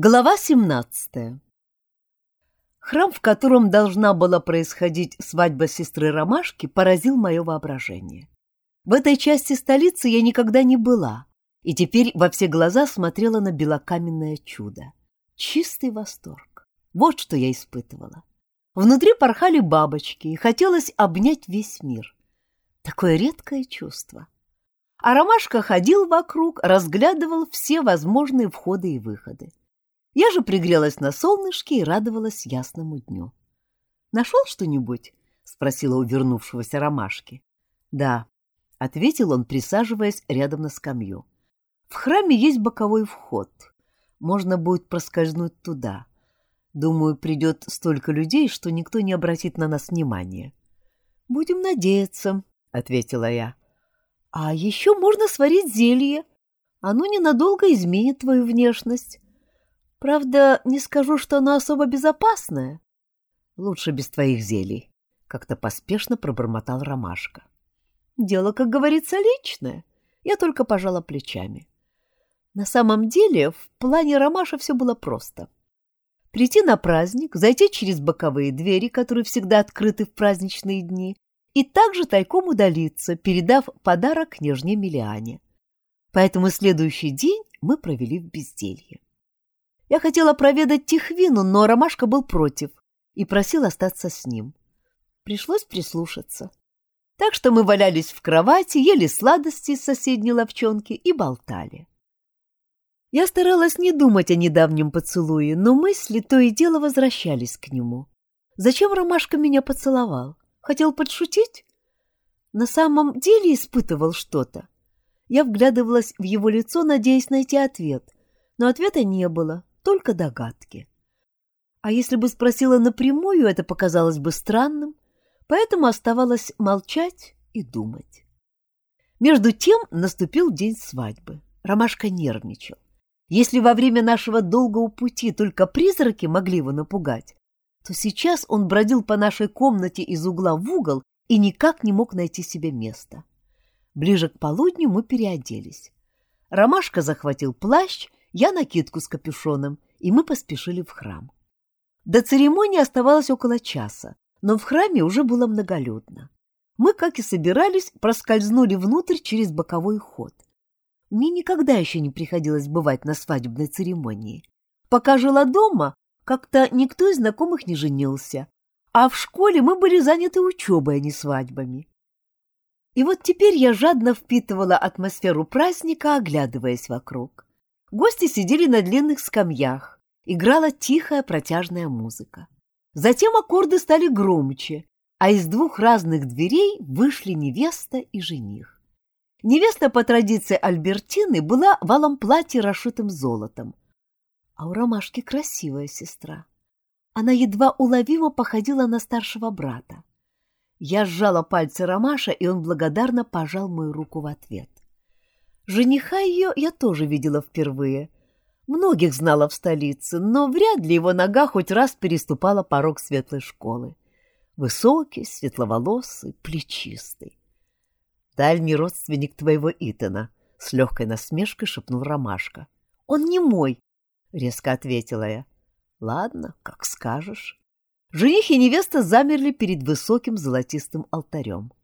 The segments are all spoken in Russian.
Глава 17 Храм, в котором должна была происходить свадьба сестры Ромашки, поразил мое воображение. В этой части столицы я никогда не была, и теперь во все глаза смотрела на белокаменное чудо. Чистый восторг. Вот что я испытывала. Внутри порхали бабочки, и хотелось обнять весь мир. Такое редкое чувство. А Ромашка ходил вокруг, разглядывал все возможные входы и выходы. Я же пригрелась на солнышке и радовалась ясному дню. «Нашел что-нибудь?» — спросила у вернувшегося ромашки. «Да», — ответил он, присаживаясь рядом на скамью. «В храме есть боковой вход. Можно будет проскользнуть туда. Думаю, придет столько людей, что никто не обратит на нас внимания». «Будем надеяться», — ответила я. «А еще можно сварить зелье. Оно ненадолго изменит твою внешность. Правда, не скажу, что оно особо безопасное. Лучше без твоих зелий, — как-то поспешно пробормотал Ромашка. Дело, как говорится, личное. Я только пожала плечами. На самом деле, в плане Ромаша все было просто. Прийти на праздник, зайти через боковые двери, которые всегда открыты в праздничные дни, и также тайком удалиться, передав подарок княжне Миллиане. Поэтому следующий день мы провели в безделье. Я хотела проведать Тихвину, но Ромашка был против и просил остаться с ним. Пришлось прислушаться. Так что мы валялись в кровати, ели сладости из соседней ловчонки и болтали. Я старалась не думать о недавнем поцелуе, но мысли то и дело возвращались к нему. Зачем Ромашка меня поцеловал? Хотел подшутить? На самом деле испытывал что-то. Я вглядывалась в его лицо, надеясь найти ответ, но ответа не было, только догадки. А если бы спросила напрямую, это показалось бы странным, поэтому оставалось молчать и думать. Между тем наступил день свадьбы. Ромашка нервничал. Если во время нашего долгого пути только призраки могли его напугать, то сейчас он бродил по нашей комнате из угла в угол и никак не мог найти себе места. Ближе к полудню мы переоделись. Ромашка захватил плащ я накидку с капюшоном, и мы поспешили в храм. До церемонии оставалось около часа, но в храме уже было многолюдно. Мы, как и собирались, проскользнули внутрь через боковой ход. Мне никогда еще не приходилось бывать на свадебной церемонии. Пока жила дома, как-то никто из знакомых не женился, а в школе мы были заняты учебой, а не свадьбами. И вот теперь я жадно впитывала атмосферу праздника, оглядываясь вокруг. Гости сидели на длинных скамьях, играла тихая протяжная музыка. Затем аккорды стали громче, а из двух разных дверей вышли невеста и жених. Невеста по традиции Альбертины была в алом платье, расшитым золотом. А у Ромашки красивая сестра. Она едва уловимо походила на старшего брата. Я сжала пальцы Ромаша, и он благодарно пожал мою руку в ответ. Жениха ее я тоже видела впервые. Многих знала в столице, но вряд ли его нога хоть раз переступала порог светлой школы. Высокий, светловолосый, плечистый. «Дальний родственник твоего Итана», — с легкой насмешкой шепнул Ромашка. «Он не мой», — резко ответила я. «Ладно, как скажешь». Жених и невеста замерли перед высоким золотистым алтарем.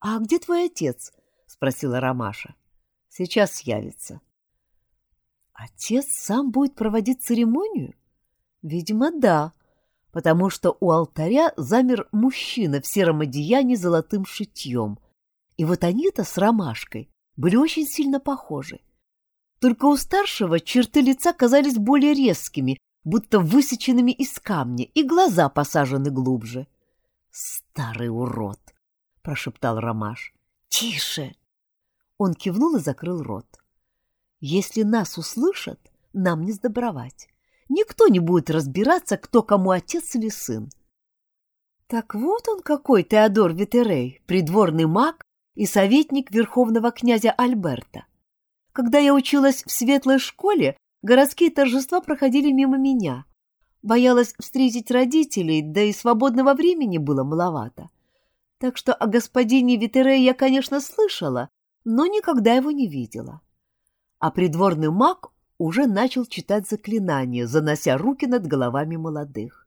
«А где твой отец?» — спросила Ромаша. Сейчас явится. Отец сам будет проводить церемонию? Видимо, да, потому что у алтаря замер мужчина в сером одеянии с золотым шитьем. И вот они-то с ромашкой были очень сильно похожи. Только у старшего черты лица казались более резкими, будто высеченными из камня, и глаза посажены глубже. «Старый урод!» — прошептал Ромаш. «Тише!» Он кивнул и закрыл рот. «Если нас услышат, нам не сдобровать. Никто не будет разбираться, кто кому отец или сын». Так вот он какой, Теодор Витерей, придворный маг и советник верховного князя Альберта. Когда я училась в светлой школе, городские торжества проходили мимо меня. Боялась встретить родителей, да и свободного времени было маловато. Так что о господине Витерее я, конечно, слышала, но никогда его не видела. А придворный маг уже начал читать заклинания, занося руки над головами молодых.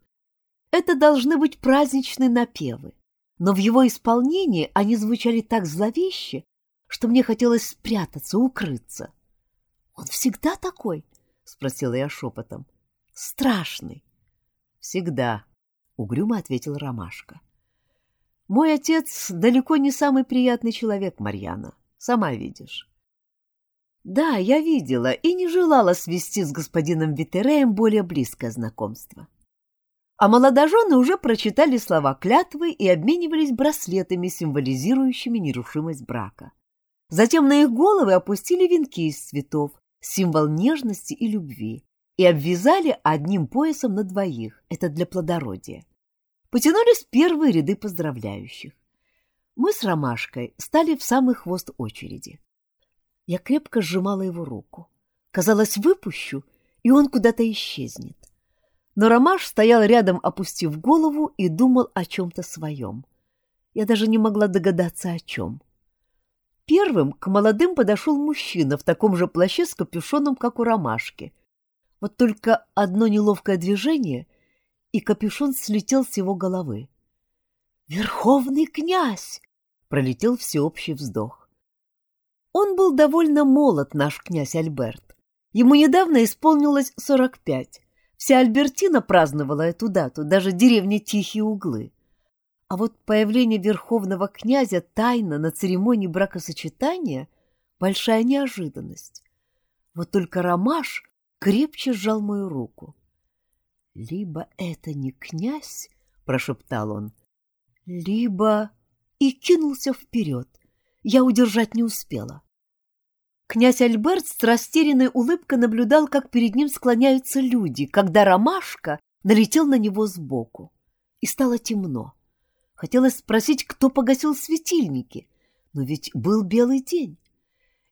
Это должны быть праздничные напевы, но в его исполнении они звучали так зловеще, что мне хотелось спрятаться, укрыться. — Он всегда такой? — спросила я шепотом. — Страшный. — Всегда, — угрюмо ответил Ромашка. — Мой отец далеко не самый приятный человек, Марьяна, сама видишь. Да, я видела и не желала свести с господином Витереем более близкое знакомство. А молодожены уже прочитали слова клятвы и обменивались браслетами, символизирующими нерушимость брака. Затем на их головы опустили венки из цветов, символ нежности и любви, и обвязали одним поясом на двоих, это для плодородия. Потянулись первые ряды поздравляющих. Мы с Ромашкой стали в самый хвост очереди. Я крепко сжимала его руку. Казалось, выпущу, и он куда-то исчезнет. Но Ромаш стоял рядом, опустив голову, и думал о чем-то своем. Я даже не могла догадаться, о чем. Первым к молодым подошел мужчина в таком же плаще с капюшоном, как у Ромашки. Вот только одно неловкое движение, и капюшон слетел с его головы. «Верховный князь!» — пролетел всеобщий вздох. Он был довольно молод, наш князь Альберт. Ему недавно исполнилось сорок пять. Вся Альбертина праздновала эту дату, даже деревня Тихие Углы. А вот появление верховного князя тайно на церемонии бракосочетания — большая неожиданность. Вот только Ромаш крепче сжал мою руку. «Либо это не князь», — прошептал он, — «либо...» и кинулся вперед. Я удержать не успела. Князь Альберт с растерянной улыбкой наблюдал, как перед ним склоняются люди, когда ромашка налетел на него сбоку. И стало темно. Хотелось спросить, кто погасил светильники, но ведь был белый день.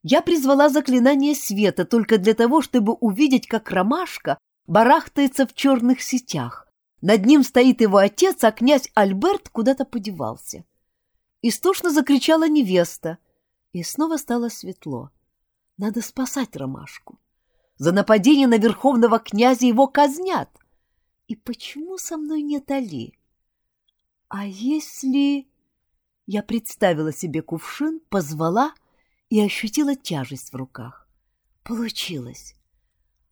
Я призвала заклинание света только для того, чтобы увидеть, как ромашка барахтается в черных сетях. Над ним стоит его отец, а князь Альберт куда-то подевался. Истошно закричала невеста, и снова стало светло. Надо спасать Ромашку. За нападение на верховного князя его казнят. И почему со мной нет Али? А если... Я представила себе кувшин, позвала и ощутила тяжесть в руках. Получилось.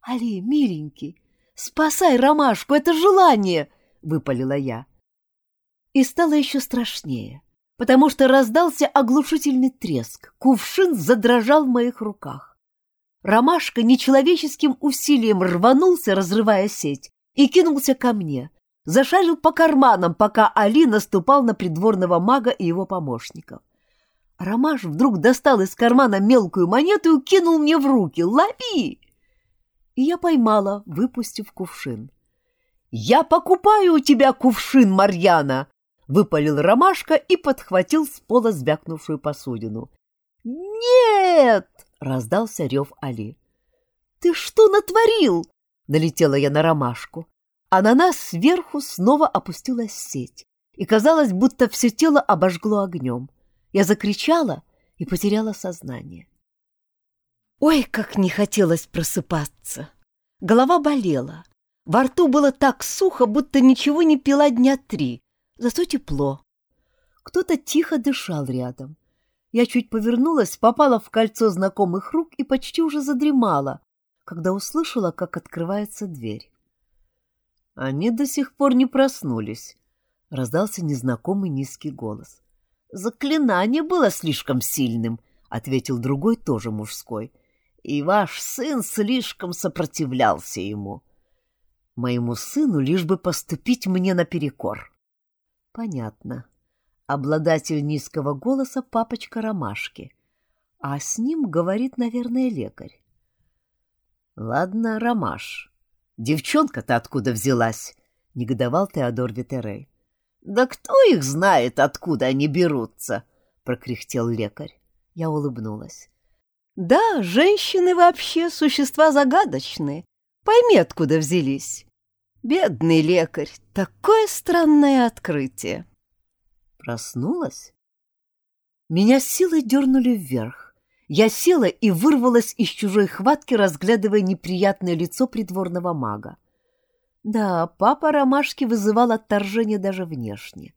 Али, миленький, спасай Ромашку, это желание, выпалила я. И стало еще страшнее потому что раздался оглушительный треск. Кувшин задрожал в моих руках. Ромашка нечеловеческим усилием рванулся, разрывая сеть, и кинулся ко мне. Зашарил по карманам, пока Али наступал на придворного мага и его помощников. Ромаш вдруг достал из кармана мелкую монету и кинул мне в руки. «Лови!» И я поймала, выпустив кувшин. «Я покупаю у тебя кувшин, Марьяна!» выпалил ромашка и подхватил с пола звякнувшую посудину. «Нет!» — раздался рев Али. «Ты что натворил?» — налетела я на ромашку. А на нас сверху снова опустилась сеть, и казалось, будто все тело обожгло огнем. Я закричала и потеряла сознание. Ой, как не хотелось просыпаться! Голова болела. Во рту было так сухо, будто ничего не пила дня три, зато тепло. Кто-то тихо дышал рядом. Я чуть повернулась, попала в кольцо знакомых рук и почти уже задремала, когда услышала, как открывается дверь. Они до сих пор не проснулись, — раздался незнакомый низкий голос. «Заклинание было слишком сильным», — ответил другой, тоже мужской. «И ваш сын слишком сопротивлялся ему. Моему сыну лишь бы поступить мне наперекор». Понятно. Обладатель низкого голоса — папочка Ромашки. А с ним говорит, наверное, лекарь. Ладно, Ромаш. Девчонка-то откуда взялась? Негодовал Теодор Витерей. Да кто их знает, откуда они берутся? Прокряхтел лекарь. Я улыбнулась. Да, женщины вообще существа загадочные. Пойми, откуда взялись. Бедный лекарь, такое странное открытие. Проснулась? Меня силой дернули вверх. Я села и вырвалась из чужой хватки, разглядывая неприятное лицо придворного мага. Да, папа Ромашки вызывал отторжение даже внешне.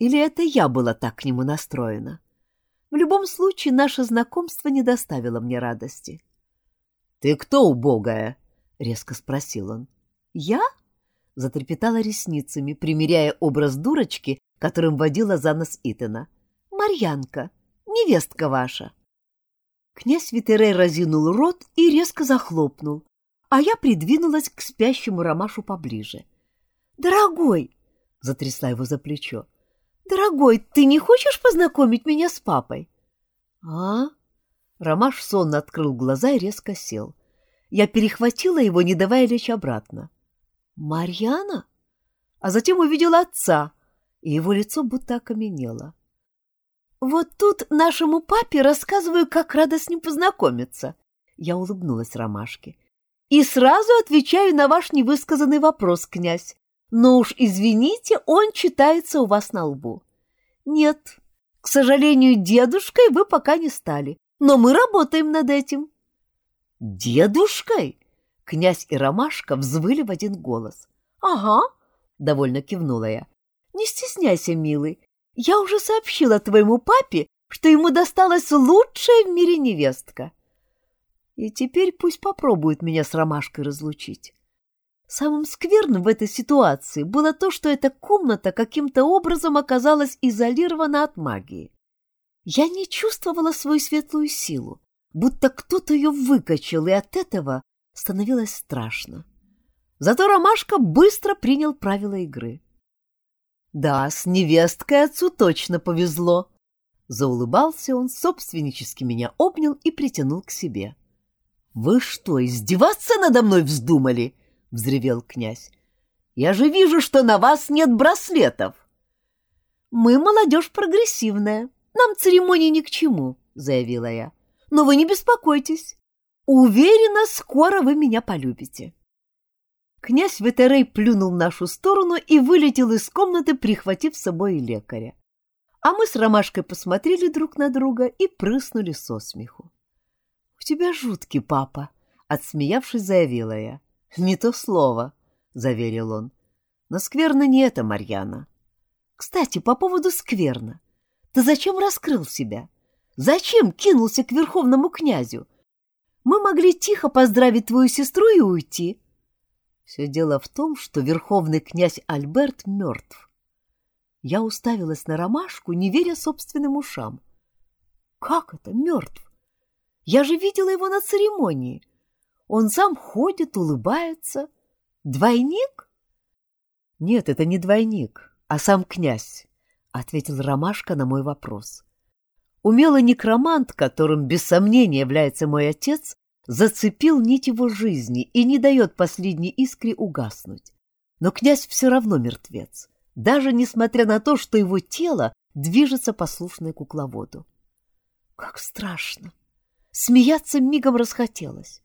Или это я была так к нему настроена? В любом случае, наше знакомство не доставило мне радости. — Ты кто, убогая? — резко спросил он. — Я? — затрепетала ресницами, примеряя образ дурочки, которым водила за нос Итана. — Марьянка, невестка ваша. Князь Витерей разинул рот и резко захлопнул, а я придвинулась к спящему Ромашу поближе. «Дорогой!» — затрясла его за плечо. «Дорогой, ты не хочешь познакомить меня с папой?» «А?» Ромаш сонно открыл глаза и резко сел. Я перехватила его, не давая лечь обратно. «Марьяна?» А затем увидела отца, и его лицо будто окаменело. «Вот тут нашему папе рассказываю, как рада с ним познакомиться». Я улыбнулась Ромашке. «И сразу отвечаю на ваш невысказанный вопрос, князь. Но уж извините, он читается у вас на лбу». «Нет, к сожалению, дедушкой вы пока не стали, но мы работаем над этим». «Дедушкой?» Князь и Ромашка взвыли в один голос. «Ага», — довольно кивнула я. «Не стесняйся, милый, я уже сообщила твоему папе, что ему досталась лучшая в мире невестка. И теперь пусть попробует меня с Ромашкой разлучить. Самым скверным в этой ситуации было то, что эта комната каким-то образом оказалась изолирована от магии. Я не чувствовала свою светлую силу, будто кто-то ее выкачал, и от этого становилось страшно. Зато Ромашка быстро принял правила игры. Да, с невесткой отцу точно повезло. Заулыбался он, собственнически меня обнял и притянул к себе. Вы что, издеваться надо мной вздумали? Взревел князь. Я же вижу, что на вас нет браслетов. Мы молодежь прогрессивная, нам церемонии ни к чему, заявила я. Но вы не беспокойтесь. Уверена, скоро вы меня полюбите. Князь Ветерей плюнул в нашу сторону и вылетел из комнаты, прихватив с собой лекаря. А мы с Ромашкой посмотрели друг на друга и прыснули со смеху. — У тебя жуткий папа, — отсмеявшись, заявила я. — Не то слово, — заверил он. — Но скверно не это, Марьяна. Кстати, по поводу скверна. Ты зачем раскрыл себя? Зачем кинулся к верховному князю? Мы могли тихо поздравить твою сестру и уйти. — все дело в том, что верховный князь Альберт мертв. Я уставилась на ромашку, не веря собственным ушам. Как это мертв? Я же видела его на церемонии. Он сам ходит, улыбается. Двойник? Нет, это не двойник, а сам князь, — ответил Ромашка на мой вопрос. Умелый некромант, которым без сомнения является мой отец, зацепил нить его жизни и не дает последней искре угаснуть. Но князь все равно мертвец, даже несмотря на то, что его тело движется послушное кукловоду. Как страшно! Смеяться мигом расхотелось.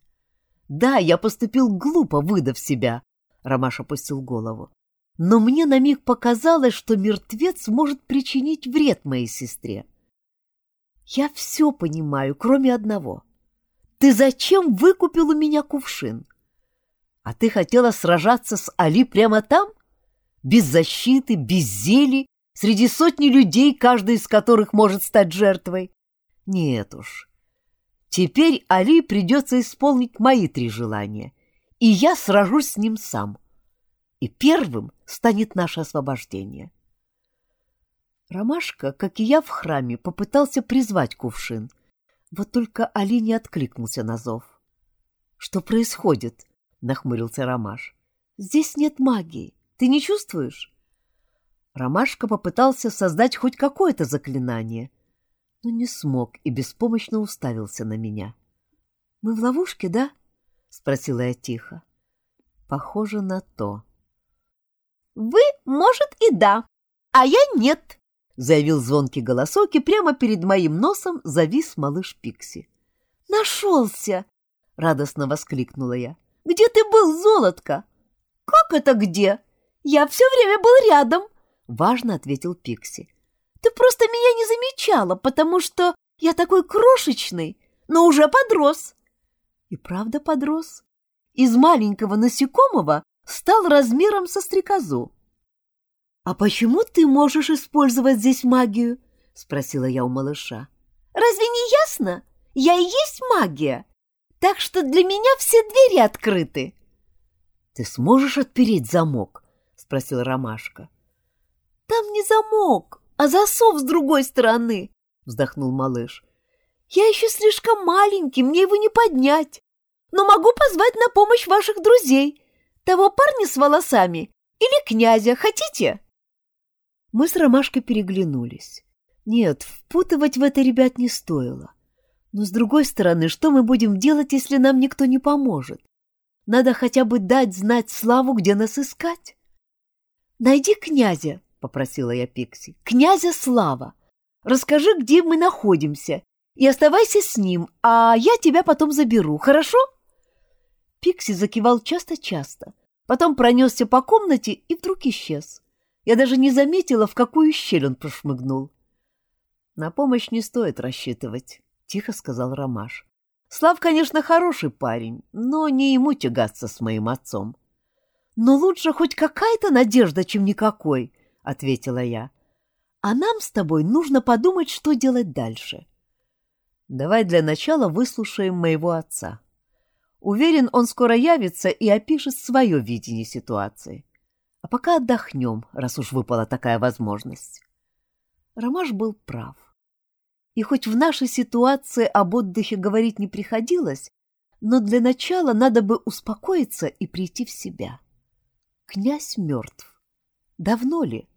Да, я поступил глупо, выдав себя, — Ромаш опустил голову. Но мне на миг показалось, что мертвец может причинить вред моей сестре. Я все понимаю, кроме одного — ты зачем выкупил у меня кувшин? А ты хотела сражаться с Али прямо там? Без защиты, без зелий, среди сотни людей, каждый из которых может стать жертвой? Нет уж. Теперь Али придется исполнить мои три желания, и я сражусь с ним сам. И первым станет наше освобождение. Ромашка, как и я в храме, попытался призвать кувшин — вот только Али не откликнулся на зов. «Что происходит?» — нахмурился Ромаш. «Здесь нет магии. Ты не чувствуешь?» Ромашка попытался создать хоть какое-то заклинание, но не смог и беспомощно уставился на меня. «Мы в ловушке, да?» — спросила я тихо. «Похоже на то». «Вы, может, и да, а я нет», — заявил звонкий голосок, и прямо перед моим носом завис малыш Пикси. «Нашелся!» — радостно воскликнула я. «Где ты был, золотко?» «Как это где? Я все время был рядом!» — важно ответил Пикси. «Ты просто меня не замечала, потому что я такой крошечный, но уже подрос. И правда подрос. Из маленького насекомого стал размером со стрекозу. «А почему ты можешь использовать здесь магию?» — спросила я у малыша. «Разве не ясно? Я и есть магия, так что для меня все двери открыты». «Ты сможешь отпереть замок?» — спросил Ромашка. «Там не замок, а засов с другой стороны», — вздохнул малыш. «Я еще слишком маленький, мне его не поднять, но могу позвать на помощь ваших друзей, того парня с волосами или князя, хотите?» Мы с Ромашкой переглянулись. Нет, впутывать в это ребят не стоило. Но, с другой стороны, что мы будем делать, если нам никто не поможет? Надо хотя бы дать знать Славу, где нас искать. «Найди князя», — попросила я Пикси. «Князя Слава. Расскажи, где мы находимся, и оставайся с ним, а я тебя потом заберу, хорошо?» Пикси закивал часто-часто, потом пронесся по комнате и вдруг исчез. Я даже не заметила, в какую щель он прошмыгнул. «На помощь не стоит рассчитывать», — тихо сказал Ромаш. «Слав, конечно, хороший парень, но не ему тягаться с моим отцом». «Но лучше хоть какая-то надежда, чем никакой», — ответила я. «А нам с тобой нужно подумать, что делать дальше». «Давай для начала выслушаем моего отца. Уверен, он скоро явится и опишет свое видение ситуации. А пока отдохнем, раз уж выпала такая возможность. Ромаш был прав. И хоть в нашей ситуации об отдыхе говорить не приходилось, но для начала надо бы успокоиться и прийти в себя. Князь мертв. Давно ли?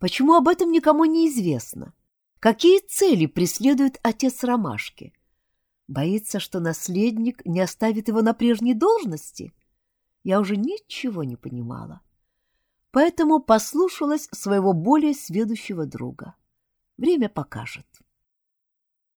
Почему об этом никому не известно? Какие цели преследует отец Ромашки? Боится, что наследник не оставит его на прежней должности? Я уже ничего не понимала поэтому послушалась своего более сведущего друга. Время покажет.